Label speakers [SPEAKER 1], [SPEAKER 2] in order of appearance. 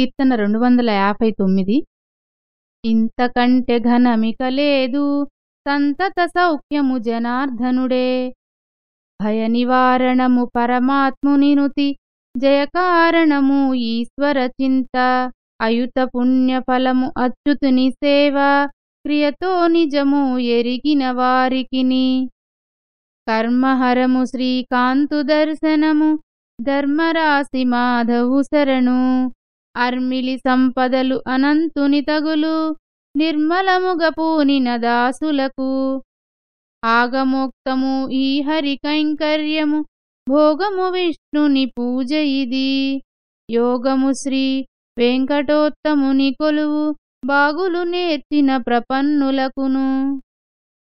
[SPEAKER 1] కీర్తన రెండు వందల యాభై తొమ్మిది. ఇంతకంటె ఘనమిక లేదు సంతత సౌఖ్యము జనార్దనుడే. భయ నివారణము పరమాత్మునినుతి జయకారణము ఈశ్వర చింత. అయుత పుణ్యఫలము అచ్యుతుని సేవ క్రియతో నిజము ఎరిగిన వారికిని. కర్మహరము శ్రీకాంతు దర్శనము ధర్మరాశి మాధవు శరణు అర్మిలి సంపదలు అనంతుని తగులు నిర్మలముగ పూనిన దాసులకు ఆగమోక్తము ఈ హరి కైంకర్యము భోగము విష్ణుని పూజ ఇది. యోగము శ్రీ వెంకటోత్తముని కొలువు బాగులు నేర్చిన ప్రపన్నులకును.